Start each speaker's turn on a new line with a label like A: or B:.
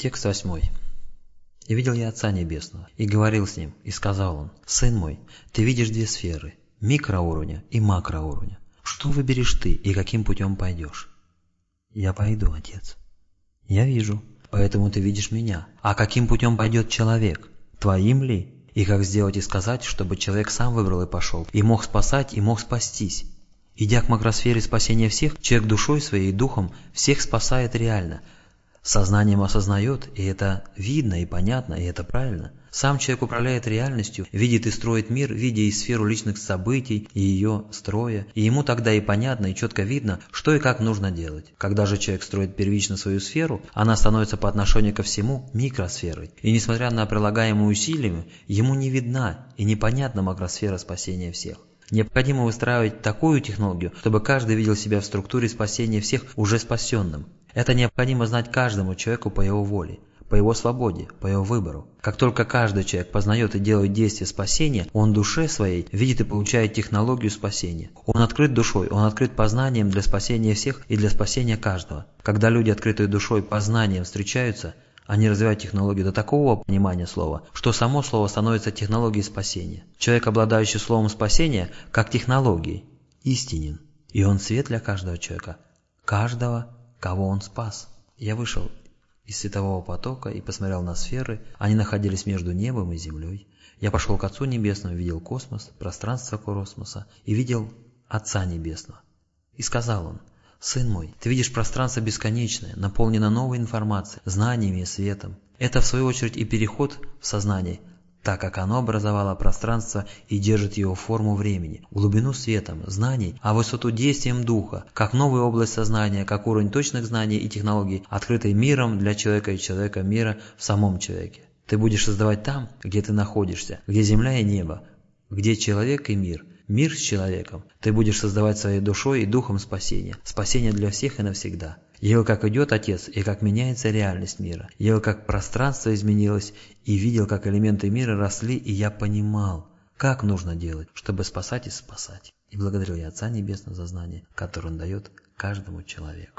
A: Текст восьмой. «И видел я Отца Небесного, и говорил с Ним, и сказал Он, «Сын мой, ты видишь две сферы, микроуровня и макроуровня. Что выберешь ты и каким путем пойдешь?» «Я пойду, Отец». «Я вижу, поэтому ты видишь меня. А каким путем пойдет человек? Твоим ли? И как сделать и сказать, чтобы человек сам выбрал и пошел, и мог спасать, и мог спастись?» Идя к макросфере спасения всех, человек душой своей и духом всех спасает реально – Сознанием осознает, и это видно и понятно, и это правильно. Сам человек управляет реальностью, видит и строит мир, видя и сферу личных событий, и ее строя. И ему тогда и понятно, и четко видно, что и как нужно делать. Когда же человек строит первично свою сферу, она становится по отношению ко всему микросферой. И несмотря на прилагаемые усилия, ему не видна и непонятна макросфера спасения всех. Необходимо выстраивать такую технологию, чтобы каждый видел себя в структуре спасения всех уже спасенным. Это необходимо знать каждому человеку по его воле, по его свободе, по его выбору. Как только каждый человек познает и делает действие спасения, он душе своей видит и получает технологию спасения. Он открыт душой, он открыт познанием для спасения всех и для спасения каждого. Когда люди, открытые душой, познанием встречаются, они развивают технологию до такого понимания слова, что само слово становится технологией спасения. Человек, обладающий словом спасения, как технологией, истинен. И он свет для каждого человека. Каждого кого он спас. Я вышел из светового потока и посмотрел на сферы, они находились между небом и землей. Я пошел к Отцу Небесному, видел космос, пространство космоса и видел Отца Небесного. И сказал он, «Сын мой, ты видишь пространство бесконечное, наполнено новой информацией, знаниями и светом. Это, в свою очередь, и переход в сознание так как оно образовало пространство и держит его форму времени, глубину светом, знаний, а высоту действием духа, как новая область сознания, как уровень точных знаний и технологий, открытый миром для человека и человека мира в самом человеке. Ты будешь создавать там, где ты находишься, где земля и небо, где человек и мир, мир с человеком. Ты будешь создавать своей душой и духом спасения, спасение для всех и навсегда. Видел, как идет Отец, и как меняется реальность мира. Видел, как пространство изменилось, и видел, как элементы мира росли, и я понимал, как нужно делать, чтобы спасать и спасать. И благодарил я Отца Небесного за знание, которое Он дает каждому человеку.